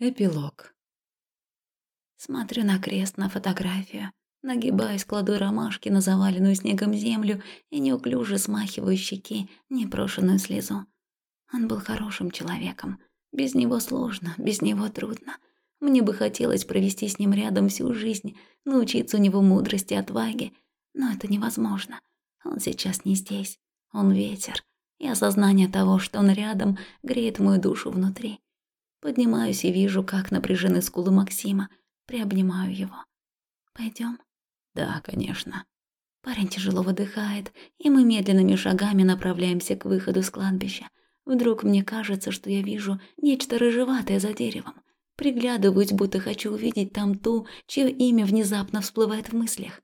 Эпилог. Смотрю на крест, на фотографию. Нагибаюсь, кладу ромашки на заваленную снегом землю и неуклюже смахиваю щеки непрошенную слезу. Он был хорошим человеком. Без него сложно, без него трудно. Мне бы хотелось провести с ним рядом всю жизнь, научиться у него мудрости и отваге, но это невозможно. Он сейчас не здесь. Он ветер, и осознание того, что он рядом, греет мою душу внутри. Поднимаюсь и вижу, как напряжены скулы Максима. Приобнимаю его. Пойдем? Да, конечно. Парень тяжело выдыхает, и мы медленными шагами направляемся к выходу с кладбища. Вдруг мне кажется, что я вижу нечто рыжеватое за деревом. Приглядываюсь, будто хочу увидеть там ту, чье имя внезапно всплывает в мыслях.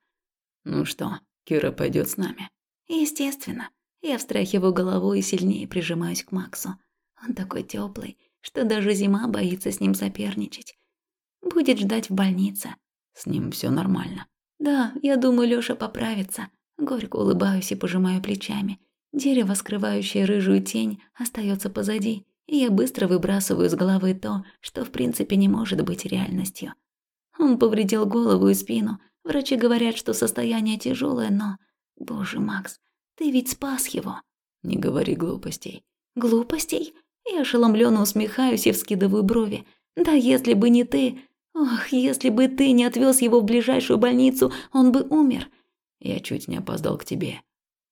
«Ну что, Кира пойдет с нами?» «Естественно». Я встряхиваю головой и сильнее прижимаюсь к Максу. Он такой теплый, что даже зима боится с ним соперничать. Будет ждать в больнице. С ним все нормально. Да, я думаю, Лёша поправится. Горько улыбаюсь и пожимаю плечами. Дерево, скрывающее рыжую тень, остается позади, и я быстро выбрасываю с головы то, что в принципе не может быть реальностью. Он повредил голову и спину. Врачи говорят, что состояние тяжелое, но... Боже, Макс, ты ведь спас его. Не говори глупостей. Глупостей? Я ошеломленно усмехаюсь и вскидываю брови. Да если бы не ты... Ох, если бы ты не отвез его в ближайшую больницу, он бы умер. Я чуть не опоздал к тебе.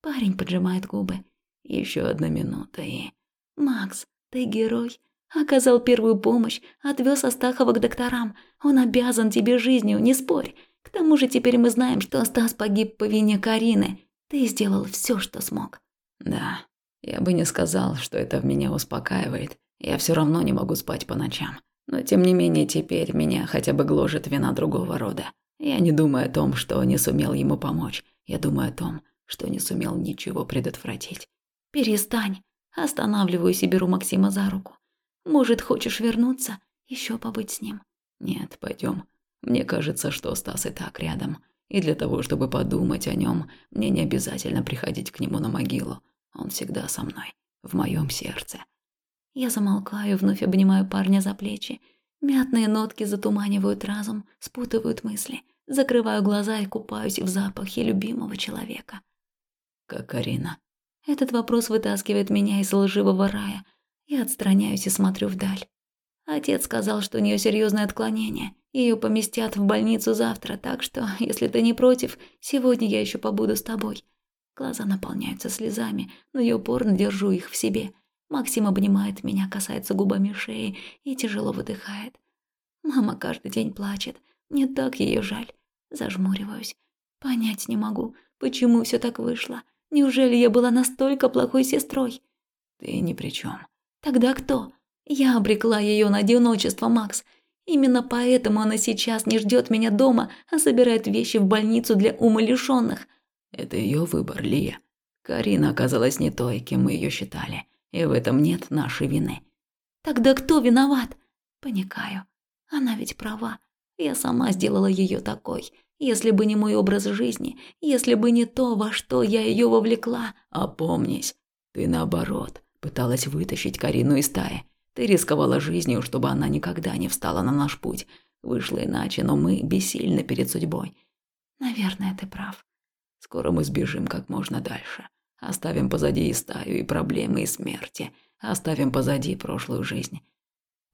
Парень поджимает губы. Еще одна минута и... Макс, ты герой. Оказал первую помощь, отвез Астахова к докторам. Он обязан тебе жизнью, не спорь. К тому же теперь мы знаем, что Стас погиб по вине Карины. Ты сделал все, что смог. Да, я бы не сказал, что это в меня успокаивает. Я все равно не могу спать по ночам. Но тем не менее теперь меня хотя бы гложет вина другого рода. Я не думаю о том, что не сумел ему помочь. Я думаю о том, что не сумел ничего предотвратить. Перестань. Останавливаюсь и беру Максима за руку. Может, хочешь вернуться? Еще побыть с ним? Нет, пойдем. Мне кажется, что Стас и так рядом. И для того, чтобы подумать о нем, мне не обязательно приходить к нему на могилу. Он всегда со мной, в моем сердце. Я замолкаю, вновь обнимаю парня за плечи. Мятные нотки затуманивают разум, спутывают мысли. Закрываю глаза и купаюсь в запахе любимого человека. Как Карина. Этот вопрос вытаскивает меня из лживого рая. Я отстраняюсь и смотрю вдаль. Отец сказал, что у нее серьезное отклонение. Ее поместят в больницу завтра, так что, если ты не против, сегодня я еще побуду с тобой. Глаза наполняются слезами, но я упорно держу их в себе. Максим обнимает меня, касается губами шеи и тяжело выдыхает. Мама каждый день плачет. Мне так ее жаль. Зажмуриваюсь. Понять не могу, почему все так вышло. Неужели я была настолько плохой сестрой? Ты ни при чем. Тогда кто? Я обрекла ее на одиночество, Макс. Именно поэтому она сейчас не ждет меня дома, а собирает вещи в больницу для умалишенных. Это ее выбор, Лия. Карина оказалась не той, кем мы ее считали, и в этом нет нашей вины. Тогда кто виноват? Паникаю. Она ведь права. Я сама сделала ее такой. Если бы не мой образ жизни, если бы не то, во что я ее вовлекла. Опомнись, ты наоборот пыталась вытащить Карину из стаи. Ты рисковала жизнью, чтобы она никогда не встала на наш путь. Вышло иначе, но мы бессильны перед судьбой. Наверное, ты прав. Скоро мы сбежим как можно дальше. Оставим позади и стаю, и проблемы, и смерти. Оставим позади прошлую жизнь.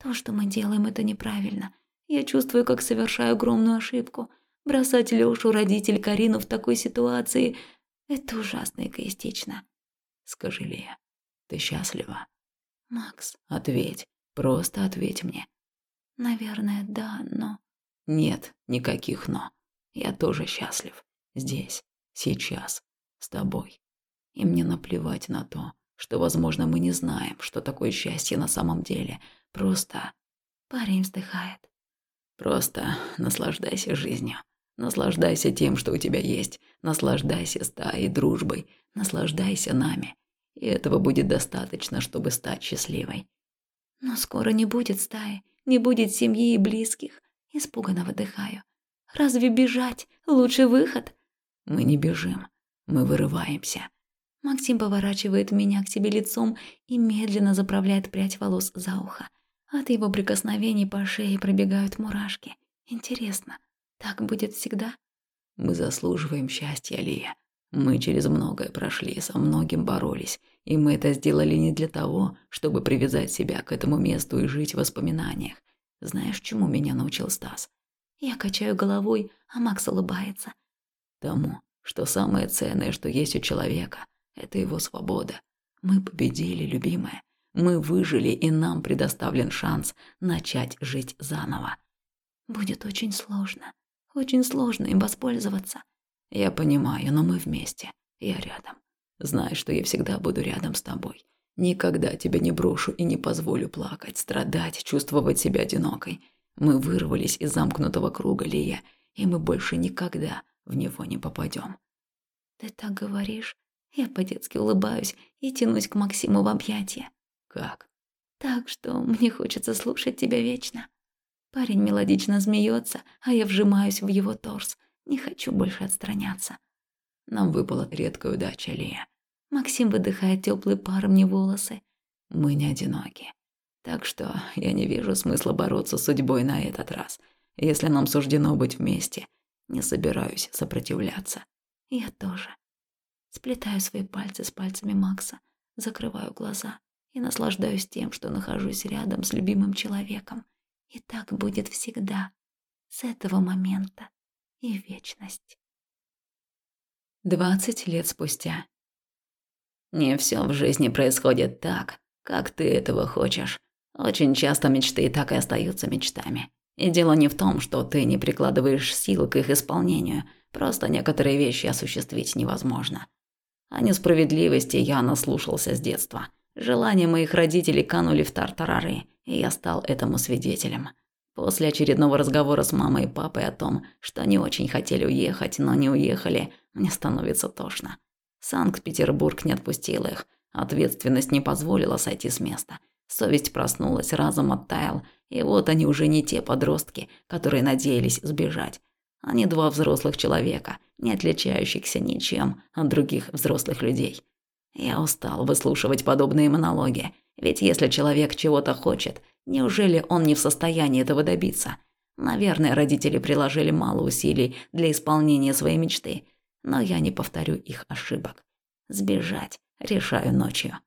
То, что мы делаем, это неправильно. Я чувствую, как совершаю огромную ошибку. Бросать Лёшу, родитель Карину в такой ситуации – это ужасно эгоистично. Скажи, Лия, ты счастлива? Макс, ответь. Просто ответь мне. Наверное, да, но... Нет, никаких «но». Я тоже счастлив. Здесь, сейчас, с тобой. И мне наплевать на то, что, возможно, мы не знаем, что такое счастье на самом деле. Просто... Парень вздыхает. Просто наслаждайся жизнью. Наслаждайся тем, что у тебя есть. Наслаждайся стаей, дружбой. Наслаждайся нами. И этого будет достаточно, чтобы стать счастливой. Но скоро не будет стаи, не будет семьи и близких. Испуганно выдыхаю. Разве бежать лучший выход? Мы не бежим, мы вырываемся. Максим поворачивает меня к себе лицом и медленно заправляет прядь волос за ухо. От его прикосновений по шее пробегают мурашки. Интересно, так будет всегда? Мы заслуживаем счастья, Лия. Мы через многое прошли, со многим боролись, и мы это сделали не для того, чтобы привязать себя к этому месту и жить в воспоминаниях. Знаешь, чему меня научил Стас? Я качаю головой, а Макс улыбается. Тому, что самое ценное, что есть у человека, это его свобода. Мы победили, любимая. Мы выжили, и нам предоставлен шанс начать жить заново. Будет очень сложно. Очень сложно им воспользоваться. Я понимаю, но мы вместе. Я рядом. Знай, что я всегда буду рядом с тобой. Никогда тебя не брошу и не позволю плакать, страдать, чувствовать себя одинокой. Мы вырвались из замкнутого круга, Лия, и мы больше никогда в него не попадем. Ты так говоришь? Я по-детски улыбаюсь и тянусь к Максиму в объятия. Как? Так что мне хочется слушать тебя вечно. Парень мелодично смеется, а я вжимаюсь в его торс. Не хочу больше отстраняться. Нам выпала редкая удача, Лия. Максим выдыхает теплый пар мне волосы. Мы не одиноки. Так что я не вижу смысла бороться с судьбой на этот раз. Если нам суждено быть вместе, не собираюсь сопротивляться. Я тоже. Сплетаю свои пальцы с пальцами Макса, закрываю глаза и наслаждаюсь тем, что нахожусь рядом с любимым человеком. И так будет всегда, с этого момента и вечность. Двадцать лет спустя. Не все в жизни происходит так, как ты этого хочешь. Очень часто мечты так и остаются мечтами. И дело не в том, что ты не прикладываешь сил к их исполнению, просто некоторые вещи осуществить невозможно. О несправедливости я наслушался с детства. Желания моих родителей канули в тартарары, и я стал этому свидетелем. После очередного разговора с мамой и папой о том, что они очень хотели уехать, но не уехали, мне становится тошно. Санкт-Петербург не отпустил их, ответственность не позволила сойти с места. Совесть проснулась, разум оттаял, и вот они уже не те подростки, которые надеялись сбежать. Они два взрослых человека, не отличающихся ничем от других взрослых людей. Я устал выслушивать подобные монологи, ведь если человек чего-то хочет, неужели он не в состоянии этого добиться? Наверное, родители приложили мало усилий для исполнения своей мечты, но я не повторю их ошибок. Сбежать решаю ночью.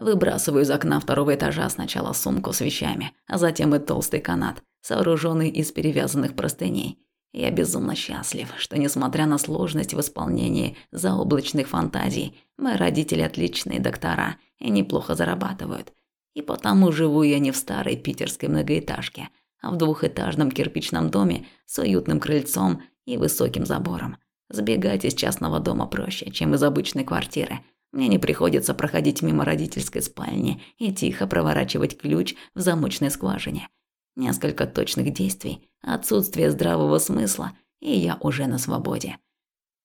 Выбрасываю из окна второго этажа сначала сумку с вещами, а затем и толстый канат, сооруженный из перевязанных простыней. Я безумно счастлив, что, несмотря на сложность в исполнении заоблачных фантазий, мои родители отличные доктора и неплохо зарабатывают. И потому живу я не в старой питерской многоэтажке, а в двухэтажном кирпичном доме с уютным крыльцом и высоким забором. Сбегать из частного дома проще, чем из обычной квартиры. Мне не приходится проходить мимо родительской спальни и тихо проворачивать ключ в замочной скважине. Несколько точных действий, отсутствие здравого смысла, и я уже на свободе.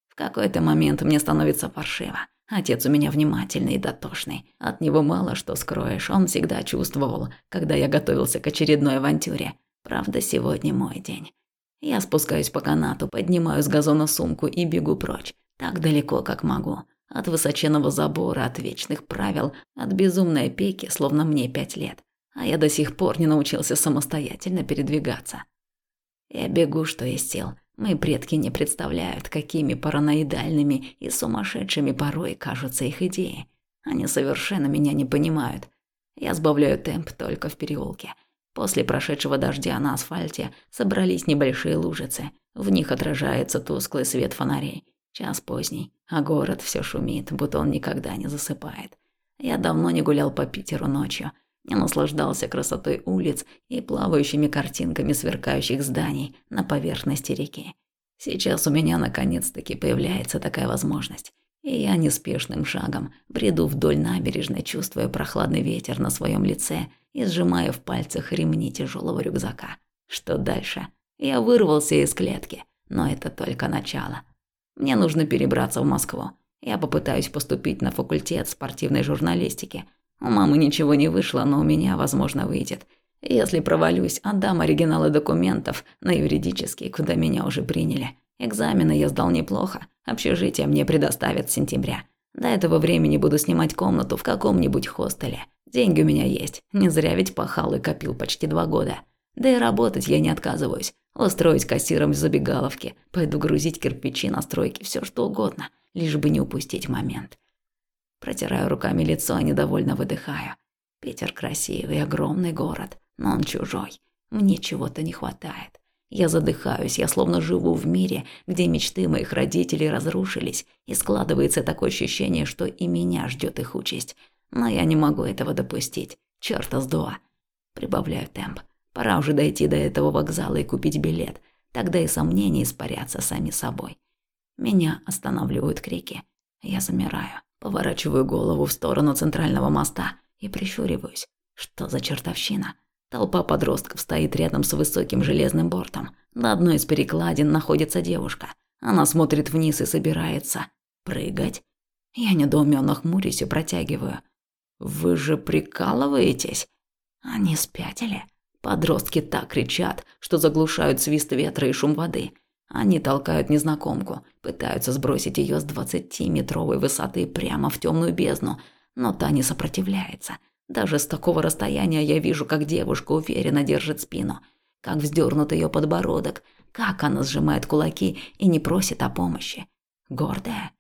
В какой-то момент мне становится паршиво. Отец у меня внимательный и дотошный. От него мало что скроешь, он всегда чувствовал, когда я готовился к очередной авантюре. Правда, сегодня мой день. Я спускаюсь по канату, поднимаю с газона сумку и бегу прочь. Так далеко, как могу. От высоченного забора, от вечных правил, от безумной опеки, словно мне пять лет а я до сих пор не научился самостоятельно передвигаться. Я бегу, что есть сил. Мои предки не представляют, какими параноидальными и сумасшедшими порой кажутся их идеи. Они совершенно меня не понимают. Я сбавляю темп только в переулке. После прошедшего дождя на асфальте собрались небольшие лужицы. В них отражается тусклый свет фонарей. Час поздний, а город все шумит, будто он никогда не засыпает. Я давно не гулял по Питеру ночью – не наслаждался красотой улиц и плавающими картинками сверкающих зданий на поверхности реки. Сейчас у меня наконец-таки появляется такая возможность. И я неспешным шагом бреду вдоль набережной, чувствуя прохладный ветер на своем лице и сжимая в пальцах ремни тяжелого рюкзака. Что дальше? Я вырвался из клетки, но это только начало. Мне нужно перебраться в Москву. Я попытаюсь поступить на факультет спортивной журналистики, у мамы ничего не вышло, но у меня, возможно, выйдет. Если провалюсь, отдам оригиналы документов на юридический, куда меня уже приняли. Экзамены я сдал неплохо, общежитие мне предоставят с сентября. До этого времени буду снимать комнату в каком-нибудь хостеле. Деньги у меня есть, не зря ведь пахал и копил почти два года. Да и работать я не отказываюсь. Устроить кассиром в забегаловке, пойду грузить кирпичи на стройке, все что угодно, лишь бы не упустить момент. Протираю руками лицо, недовольно выдыхаю. Питер красивый, огромный город, но он чужой. Мне чего-то не хватает. Я задыхаюсь, я словно живу в мире, где мечты моих родителей разрушились, и складывается такое ощущение, что и меня ждет их участь. Но я не могу этого допустить. Чёрта с два. Прибавляю темп. Пора уже дойти до этого вокзала и купить билет. Тогда и сомнения испарятся сами собой. Меня останавливают крики. Я замираю, поворачиваю голову в сторону центрального моста и прищуриваюсь. Что за чертовщина? Толпа подростков стоит рядом с высоким железным бортом. На одной из перекладин находится девушка. Она смотрит вниз и собирается прыгать. Я недоуменно хмурюсь и протягиваю. «Вы же прикалываетесь?» Они спятили. Подростки так кричат, что заглушают свист ветра и шум воды. Они толкают незнакомку, пытаются сбросить ее с двадцатиметровой высоты прямо в темную бездну, но та не сопротивляется. Даже с такого расстояния я вижу, как девушка уверенно держит спину, как вздернут ее подбородок, как она сжимает кулаки и не просит о помощи. Гордая.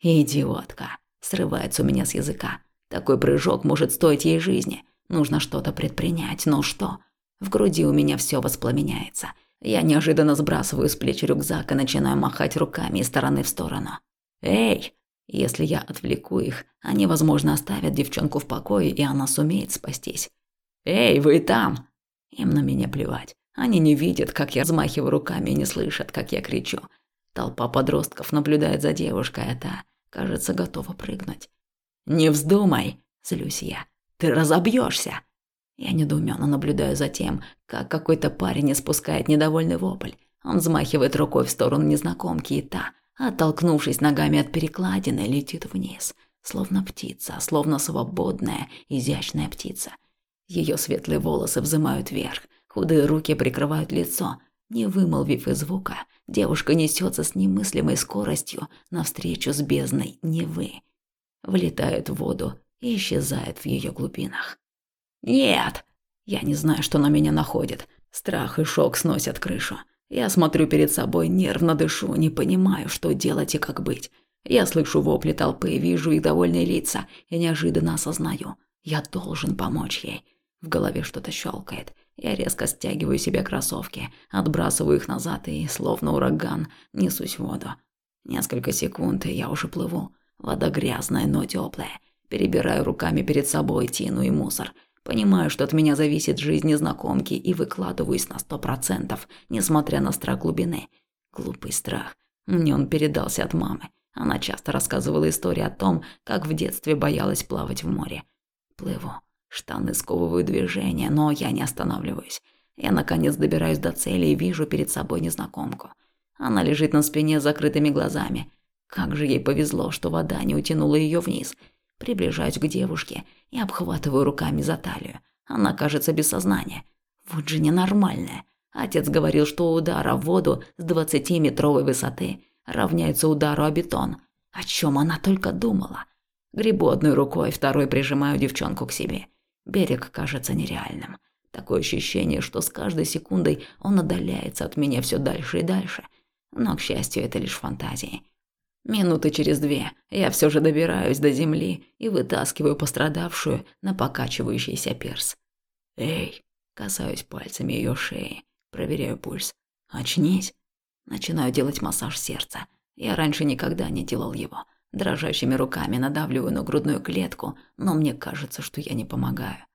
Идиотка. Срывается у меня с языка. Такой прыжок может стоить ей жизни. Нужно что-то предпринять, но что? В груди у меня все воспламеняется. Я неожиданно сбрасываю с плеч рюкзак и начинаю махать руками из стороны в сторону. «Эй!» Если я отвлеку их, они, возможно, оставят девчонку в покое, и она сумеет спастись. «Эй, вы там!» Им на меня плевать. Они не видят, как я взмахиваю руками и не слышат, как я кричу. Толпа подростков наблюдает за девушкой, а та, кажется, готова прыгнуть. «Не вздумай!» – злюсь я. «Ты разобьешься!» Я недоуменно наблюдаю за тем, как какой-то парень испускает недовольный вопль. Он взмахивает рукой в сторону незнакомки, и та, оттолкнувшись ногами от перекладины, летит вниз, словно птица, словно свободная, изящная птица. Ее светлые волосы взымают вверх, худые руки прикрывают лицо. Не вымолвив и звука, девушка несется с немыслимой скоростью навстречу с бездной Невы. Влетает в воду и исчезает в ее глубинах. «Нет!» Я не знаю, что на меня находит. Страх и шок сносят крышу. Я смотрю перед собой, нервно дышу, не понимаю, что делать и как быть. Я слышу вопли толпы, вижу их довольные лица и неожиданно осознаю. Я должен помочь ей. В голове что-то щелкает. Я резко стягиваю себе кроссовки, отбрасываю их назад и, словно ураган, несусь в воду. Несколько секунд, и я уже плыву. Вода грязная, но теплая. Перебираю руками перед собой тину и мусор – Понимаю, что от меня зависит жизнь незнакомки и выкладываюсь на сто процентов, несмотря на страх глубины. Глупый страх. Мне он передался от мамы. Она часто рассказывала истории о том, как в детстве боялась плавать в море. Плыву. Штаны сковывают движение, но я не останавливаюсь. Я, наконец, добираюсь до цели и вижу перед собой незнакомку. Она лежит на спине с закрытыми глазами. Как же ей повезло, что вода не утянула ее вниз – Приближаюсь к девушке и обхватываю руками за талию. Она кажется без сознания. Вот же ненормальная. Отец говорил, что удар о воду с двадцатиметровой высоты равняется удару о бетон. О чем она только думала. Гребу одной рукой, второй прижимаю девчонку к себе. Берег кажется нереальным. Такое ощущение, что с каждой секундой он отдаляется от меня все дальше и дальше. Но, к счастью, это лишь фантазии. Минуты через две я все же добираюсь до земли и вытаскиваю пострадавшую на покачивающийся перс. «Эй!» – касаюсь пальцами ее шеи, проверяю пульс. «Очнись!» Начинаю делать массаж сердца. Я раньше никогда не делал его. Дрожащими руками надавливаю на грудную клетку, но мне кажется, что я не помогаю.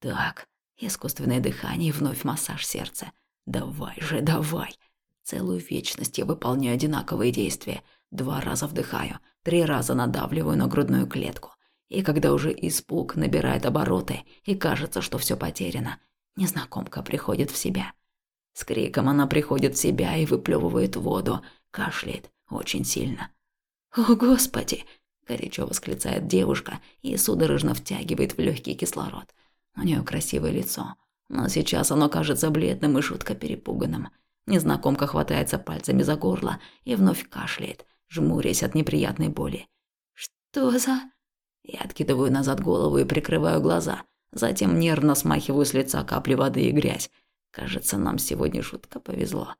Так, искусственное дыхание и вновь массаж сердца. Давай же, давай. Целую вечность я выполняю одинаковые действия – Два раза вдыхаю, три раза надавливаю на грудную клетку. И когда уже испуг набирает обороты и кажется, что все потеряно, незнакомка приходит в себя. С криком она приходит в себя и выплевывает воду, кашляет очень сильно. «О, Господи!» – горячо восклицает девушка и судорожно втягивает в легкий кислород. У нее красивое лицо, но сейчас оно кажется бледным и жутко перепуганным. Незнакомка хватается пальцами за горло и вновь кашляет, жмурясь от неприятной боли. «Что за...» Я откидываю назад голову и прикрываю глаза. Затем нервно смахиваю с лица капли воды и грязь. Кажется, нам сегодня жутко повезло.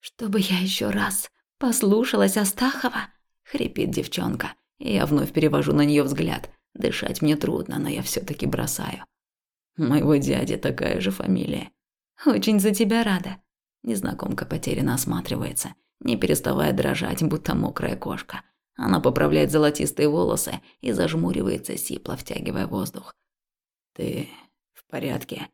«Чтобы я еще раз послушалась Астахова?» – хрипит девчонка. И я вновь перевожу на нее взгляд. Дышать мне трудно, но я все таки бросаю. Моего дяди такая же фамилия. Очень за тебя рада. Незнакомка потерянно осматривается, не переставая дрожать, будто мокрая кошка. Она поправляет золотистые волосы и зажмуривается, сипло втягивая воздух. «Ты в порядке?»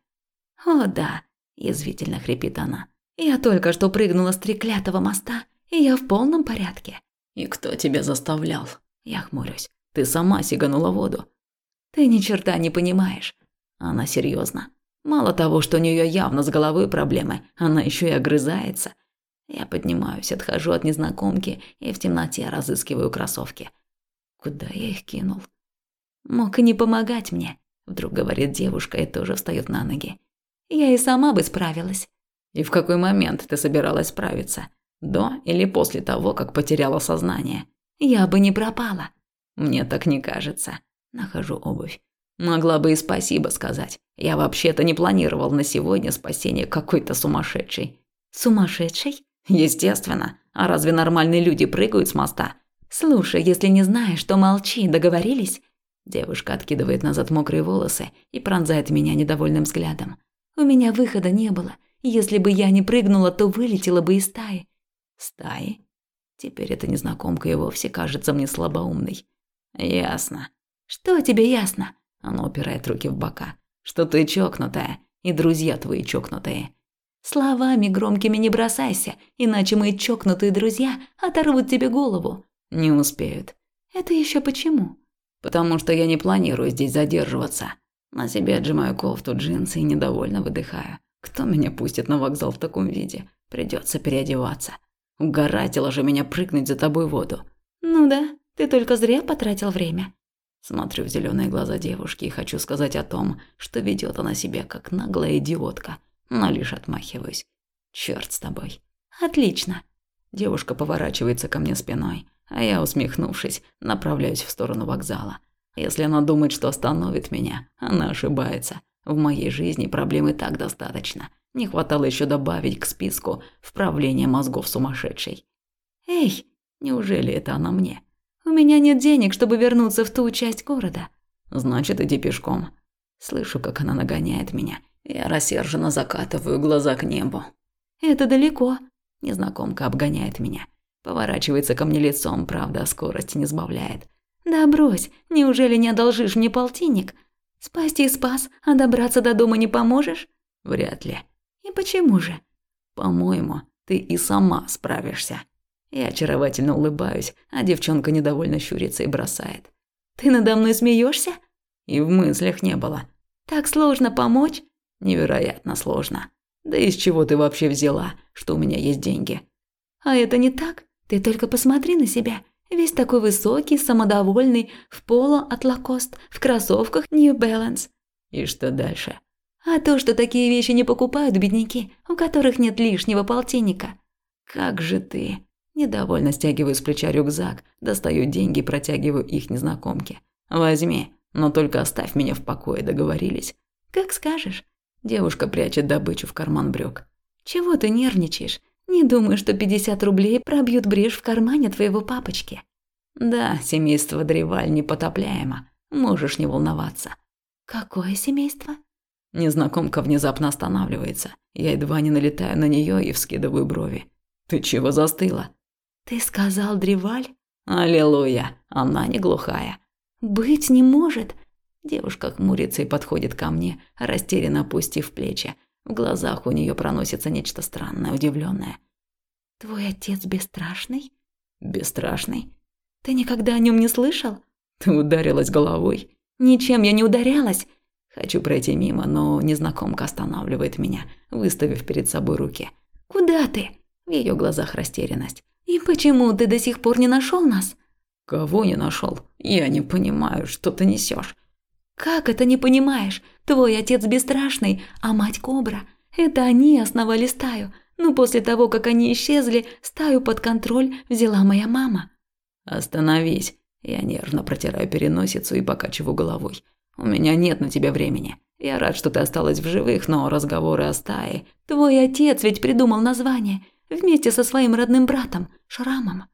«О, да», – язвительно хрипит она. «Я только что прыгнула с треклятого моста, и я в полном порядке». «И кто тебя заставлял?» Я хмурюсь. «Ты сама сиганула воду». «Ты ни черта не понимаешь». Она серьезно. Мало того, что у нее явно с головой проблемы, она еще и огрызается. Я поднимаюсь, отхожу от незнакомки и в темноте разыскиваю кроссовки. Куда я их кинул? Мог и не помогать мне, вдруг говорит девушка и тоже встает на ноги. Я и сама бы справилась. И в какой момент ты собиралась справиться? До или после того, как потеряла сознание? Я бы не пропала. Мне так не кажется. Нахожу обувь. Могла бы и спасибо сказать. Я вообще-то не планировал на сегодня спасение какой-то сумасшедшей. Сумасшедшей? Естественно. А разве нормальные люди прыгают с моста? Слушай, если не знаешь, то молчи, договорились? Девушка откидывает назад мокрые волосы и пронзает меня недовольным взглядом. У меня выхода не было. Если бы я не прыгнула, то вылетела бы из стаи. Стаи? Теперь эта незнакомка и вовсе кажется мне слабоумной. Ясно. Что тебе ясно? Она упирает руки в бока. Что ты чокнутая, и друзья твои чокнутые. Словами громкими не бросайся, иначе мои чокнутые друзья оторвут тебе голову. Не успеют. Это еще почему? Потому что я не планирую здесь задерживаться. На себе отжимаю кофту, джинсы и недовольно выдыхаю. Кто меня пустит на вокзал в таком виде? Придется переодеваться. Угоратило же меня прыгнуть за тобой в воду. Ну да, ты только зря потратил время. Смотрю в зеленые глаза девушки и хочу сказать о том, что ведет она себя как наглая идиотка, но лишь отмахиваюсь. Черт с тобой. Отлично. Девушка поворачивается ко мне спиной, а я, усмехнувшись, направляюсь в сторону вокзала. Если она думает, что остановит меня, она ошибается. В моей жизни проблем и так достаточно. Не хватало еще добавить к списку вправление мозгов сумасшедшей. «Эй, неужели это она мне?» «У меня нет денег, чтобы вернуться в ту часть города». «Значит, иди пешком». Слышу, как она нагоняет меня. Я рассерженно закатываю глаза к небу. «Это далеко». Незнакомка обгоняет меня. Поворачивается ко мне лицом, правда, скорость не сбавляет. «Да брось, неужели не одолжишь мне полтинник? Спасти спас, а добраться до дома не поможешь?» «Вряд ли». «И почему же?» «По-моему, ты и сама справишься». Я очаровательно улыбаюсь, а девчонка недовольно щурится и бросает. «Ты надо мной смеешься? И в мыслях не было. «Так сложно помочь?» «Невероятно сложно. Да из чего ты вообще взяла, что у меня есть деньги?» «А это не так. Ты только посмотри на себя. Весь такой высокий, самодовольный, в поло от Лакост, в кроссовках New Balance». «И что дальше?» А то, что такие вещи не покупают бедняки, у которых нет лишнего полтинника. Как же ты? Недовольно стягиваю с плеча рюкзак, достаю деньги и протягиваю их незнакомке. Возьми, но только оставь меня в покое, договорились? Как скажешь. Девушка прячет добычу в карман брюк. Чего ты нервничаешь? Не думаю, что 50 рублей пробьют брешь в кармане твоего папочки. Да, семейство Древаль непотопляемо. Можешь не волноваться. Какое семейство? Незнакомка внезапно останавливается. Я едва не налетаю на нее и вскидываю брови. «Ты чего застыла?» «Ты сказал Древаль?» «Аллилуйя! Она не глухая». «Быть не может!» Девушка хмурится и подходит ко мне, растерянно опустив плечи. В глазах у нее проносится нечто странное, удивленное. «Твой отец бесстрашный?» «Бесстрашный?» «Ты никогда о нем не слышал?» «Ты ударилась головой?» «Ничем я не ударялась. Хочу пройти мимо, но незнакомка останавливает меня, выставив перед собой руки. «Куда ты?» В ее глазах растерянность. «И почему ты до сих пор не нашел нас?» «Кого не нашел? Я не понимаю, что ты несешь. «Как это не понимаешь? Твой отец бесстрашный, а мать кобра. Это они основали стаю. Ну, после того, как они исчезли, стаю под контроль взяла моя мама». «Остановись. Я нервно протираю переносицу и покачиваю головой. У меня нет на тебя времени. Я рад, что ты осталась в живых, но разговоры о стае... Твой отец ведь придумал название. Вместе со своим родным братом, Шрамом.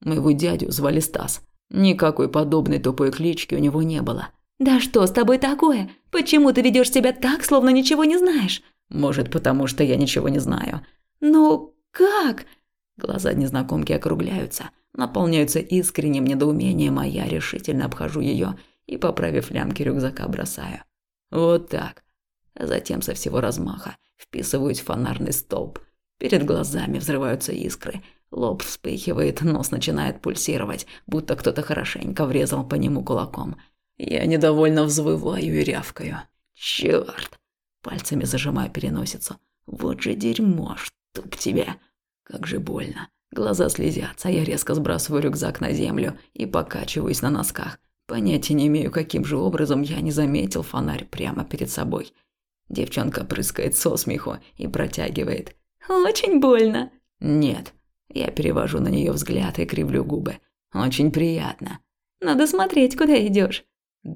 Моего дядю звали Стас. Никакой подобной тупой клички у него не было. «Да что с тобой такое? Почему ты ведешь себя так, словно ничего не знаешь?» «Может, потому что я ничего не знаю». «Ну, как?» Глаза незнакомки округляются, наполняются искренним недоумением, а я решительно обхожу ее и, поправив лямки рюкзака, бросаю. Вот так. А затем со всего размаха вписываюсь в фонарный столб. Перед глазами взрываются искры, лоб вспыхивает, нос начинает пульсировать, будто кто-то хорошенько врезал по нему кулаком. Я недовольно взвываю и рявкаю. Чёрт! Пальцами зажимаю переносицу. Вот же дерьмо, чтоб тебя. Как же больно. Глаза слезятся, а я резко сбрасываю рюкзак на землю и покачиваюсь на носках. Понятия не имею, каким же образом я не заметил фонарь прямо перед собой. Девчонка прыскает со смеху и протягивает. «Очень больно». «Нет». Я перевожу на нее взгляд и кривлю губы. «Очень приятно». «Надо смотреть, куда идешь.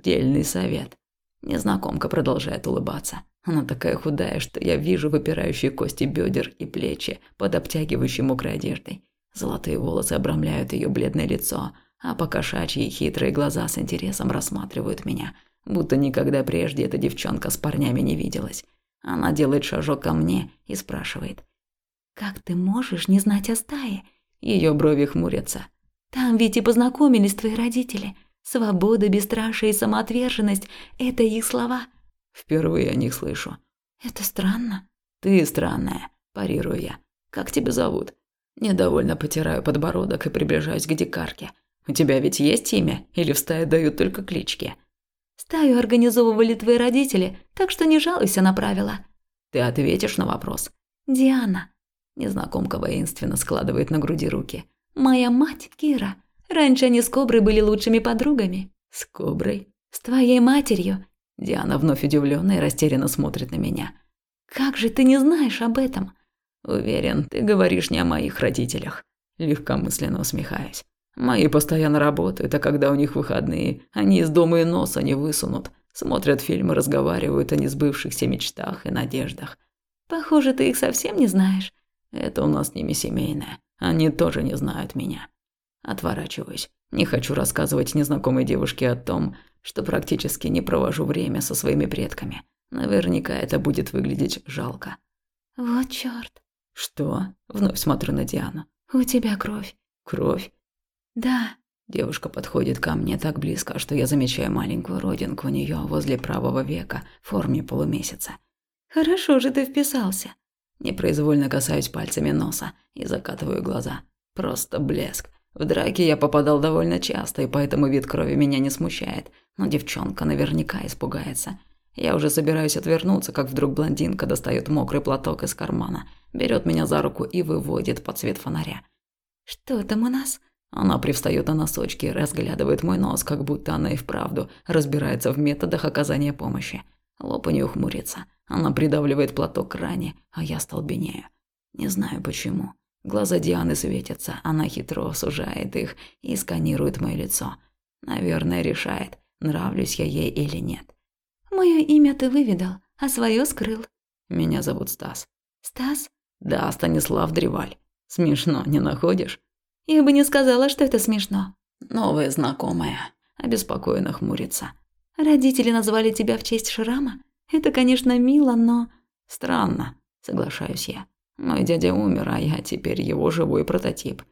Дельный совет. Незнакомка продолжает улыбаться. Она такая худая, что я вижу выпирающие кости бедер и плечи под обтягивающей мокрой одеждой. Золотые волосы обрамляют ее бледное лицо, а покошачьи хитрые глаза с интересом рассматривают меня, будто никогда прежде эта девчонка с парнями не виделась. Она делает шажок ко мне и спрашивает. «Как ты можешь не знать о стае?» Ее брови хмурятся. «Там ведь и познакомились твои родители. Свобода, бесстрашие и самоотверженность – это их слова». «Впервые о них слышу». «Это странно». «Ты странная», – парирую я. «Как тебя зовут?» Недовольно потираю подбородок и приближаюсь к дикарке. У тебя ведь есть имя? Или в стае дают только клички?» «Стаю организовывали твои родители, так что не жалуйся на правила». «Ты ответишь на вопрос?» «Диана». Незнакомка воинственно складывает на груди руки. «Моя мать Кира. Раньше они с Коброй были лучшими подругами». «С Коброй?» «С твоей матерью». Диана вновь удивленно и растерянно смотрит на меня. «Как же ты не знаешь об этом?» «Уверен, ты говоришь не о моих родителях». Легкомысленно усмехаюсь. Мои постоянно работают, а когда у них выходные, они из дома и носа не высунут. Смотрят фильмы, разговаривают о несбывшихся мечтах и надеждах. Похоже, ты их совсем не знаешь. Это у нас с ними семейное. Они тоже не знают меня. Отворачиваюсь. Не хочу рассказывать незнакомой девушке о том, что практически не провожу время со своими предками. Наверняка это будет выглядеть жалко. Вот чёрт. Что? Вновь смотрю на Диану. У тебя кровь. Кровь? Да. Девушка подходит ко мне так близко, что я замечаю маленькую родинку у нее возле правого века в форме полумесяца. Хорошо же ты вписался. Непроизвольно касаюсь пальцами носа и закатываю глаза. Просто блеск. В драке я попадал довольно часто, и поэтому вид крови меня не смущает. Но девчонка наверняка испугается. Я уже собираюсь отвернуться, как вдруг блондинка достает мокрый платок из кармана, берет меня за руку и выводит под свет фонаря. «Что там у нас?» Она привстает на носочки разглядывает мой нос, как будто она и вправду разбирается в методах оказания помощи. Лоб у нее хмурится. Она придавливает платок к ране, а я столбенею. Не знаю почему. Глаза Дианы светятся, она хитро сужает их и сканирует мое лицо. Наверное, решает, нравлюсь я ей или нет. «Мое имя ты выведал, а свое скрыл». «Меня зовут Стас». «Стас?» «Да, Станислав Древаль. Смешно, не находишь?» Я бы не сказала, что это смешно. Новая знакомая. Обеспокоенно хмурится. Родители назвали тебя в честь шрама? Это, конечно, мило, но... Странно, соглашаюсь я. Мой дядя умер, а я теперь его живой прототип.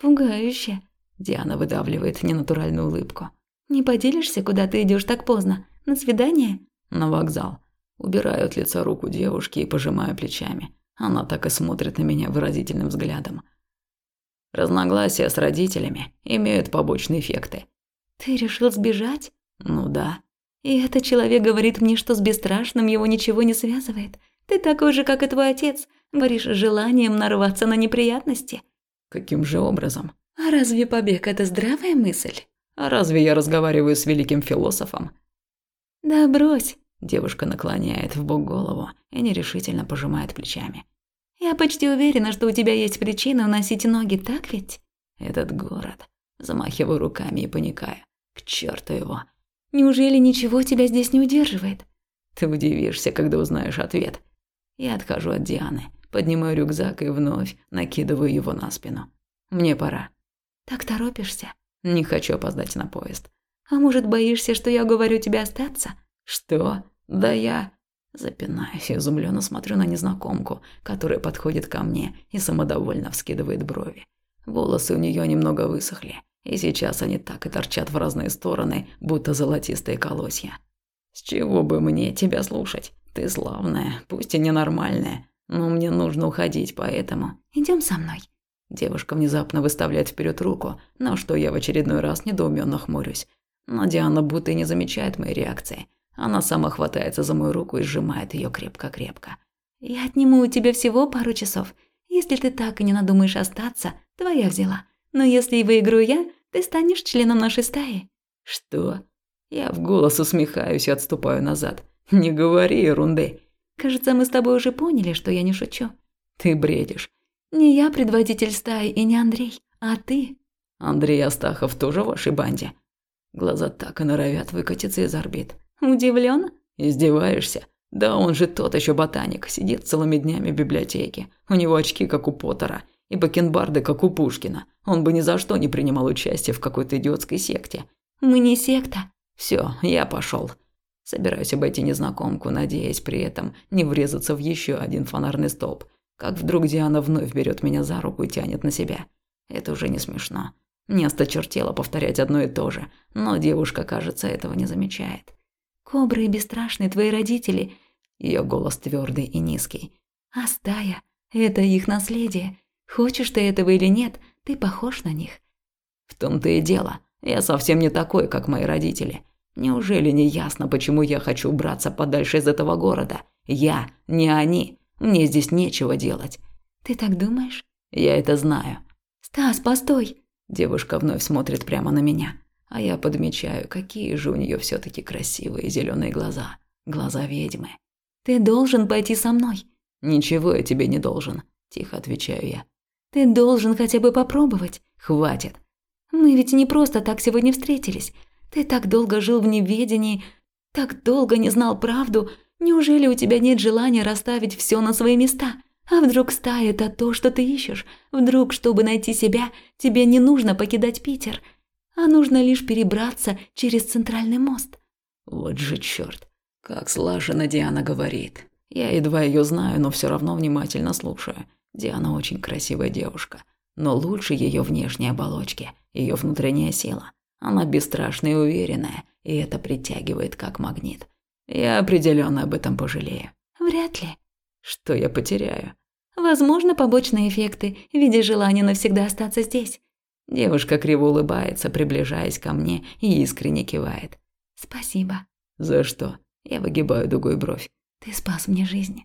Пугающе. Диана выдавливает ненатуральную улыбку. Не поделишься, куда ты идешь так поздно? На свидание? На вокзал. Убираю от лица руку девушки и пожимаю плечами. Она так и смотрит на меня выразительным взглядом. Разногласия с родителями имеют побочные эффекты. Ты решил сбежать? Ну да. И этот человек говорит мне, что с бесстрашным его ничего не связывает. Ты такой же, как и твой отец, говоришь желанием нарваться на неприятности. Каким же образом? А разве побег – это здравая мысль? А разве я разговариваю с великим философом? Да брось. Девушка наклоняет в бок голову и нерешительно пожимает плечами. Я почти уверена, что у тебя есть причина уносить ноги, так ведь? Этот город. Замахиваю руками и паникаю. К черту его. Неужели ничего тебя здесь не удерживает? Ты удивишься, когда узнаешь ответ. Я отхожу от Дианы, поднимаю рюкзак и вновь накидываю его на спину. Мне пора. Так торопишься? Не хочу опоздать на поезд. А может, боишься, что я говорю тебе остаться? Что? Да я... Запинаюсь и изумленно смотрю на незнакомку, которая подходит ко мне и самодовольно вскидывает брови. Волосы у нее немного высохли, и сейчас они так и торчат в разные стороны, будто золотистые колосья. С чего бы мне тебя слушать? Ты славная, пусть и ненормальная, но мне нужно уходить, поэтому... Идем со мной. Девушка внезапно выставляет вперед руку, на что я в очередной раз недоуменно хмурюсь. Но Диана будто и не замечает моей реакции. Она сама хватается за мою руку и сжимает ее крепко-крепко. «Я отниму у тебя всего пару часов. Если ты так и не надумаешь остаться, твоя взяла. Но если и выиграю я, ты станешь членом нашей стаи». «Что?» Я в голос усмехаюсь и отступаю назад. «Не говори ерунды». «Кажется, мы с тобой уже поняли, что я не шучу». «Ты бредишь». «Не я предводитель стаи и не Андрей, а ты». «Андрей Астахов тоже в вашей банде?» Глаза так и норовят выкатиться из орбит. Удивлен? Издеваешься? Да он же тот еще ботаник, сидит целыми днями в библиотеке. У него очки, как у Поттера, и бакенбарды, как у Пушкина. Он бы ни за что не принимал участие в какой-то идиотской секте. Мы не секта. Все, я пошел. Собираюсь обойти незнакомку, надеясь при этом не врезаться в еще один фонарный столб. Как вдруг Диана вновь берет меня за руку и тянет на себя. Это уже не смешно. Мне осточертело повторять одно и то же, но девушка, кажется, этого не замечает. Кобры и бесстрашные твои родители. Ее голос твердый и низкий. А стая – это их наследие. Хочешь ты этого или нет, ты похож на них. В том-то и дело. Я совсем не такой, как мои родители. Неужели не ясно, почему я хочу убраться подальше из этого города? Я, не они. Мне здесь нечего делать. Ты так думаешь? Я это знаю. Стас, постой. Девушка вновь смотрит прямо на меня. А я подмечаю, какие же у нее все таки красивые зеленые глаза. Глаза ведьмы. «Ты должен пойти со мной». «Ничего я тебе не должен», – тихо отвечаю я. «Ты должен хотя бы попробовать». «Хватит». «Мы ведь не просто так сегодня встретились. Ты так долго жил в неведении, так долго не знал правду. Неужели у тебя нет желания расставить все на свои места? А вдруг стая – это то, что ты ищешь? Вдруг, чтобы найти себя, тебе не нужно покидать Питер – а нужно лишь перебраться через центральный мост. Вот же черт, как слаженно Диана говорит. Я едва ее знаю, но все равно внимательно слушаю. Диана очень красивая девушка, но лучше ее внешней оболочки, ее внутренняя сила. Она бесстрашная и уверенная, и это притягивает как магнит. Я определенно об этом пожалею. Вряд ли. Что я потеряю? Возможно, побочные эффекты в виде желания навсегда остаться здесь. Девушка криво улыбается, приближаясь ко мне и искренне кивает. «Спасибо». «За что?» Я выгибаю дугой бровь. «Ты спас мне жизнь».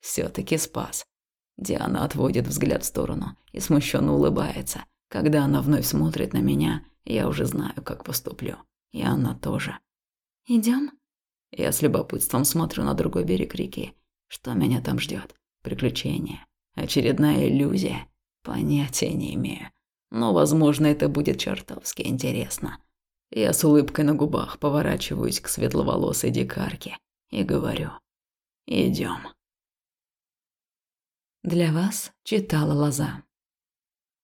все таки спас». Диана отводит взгляд в сторону и смущенно улыбается. Когда она вновь смотрит на меня, я уже знаю, как поступлю. И она тоже. Идем? Я с любопытством смотрю на другой берег реки. Что меня там ждет? Приключение? Очередная иллюзия? Понятия не имею но, возможно, это будет чертовски интересно. Я с улыбкой на губах поворачиваюсь к светловолосой дикарке и говорю «Идем». Для вас читала Лоза.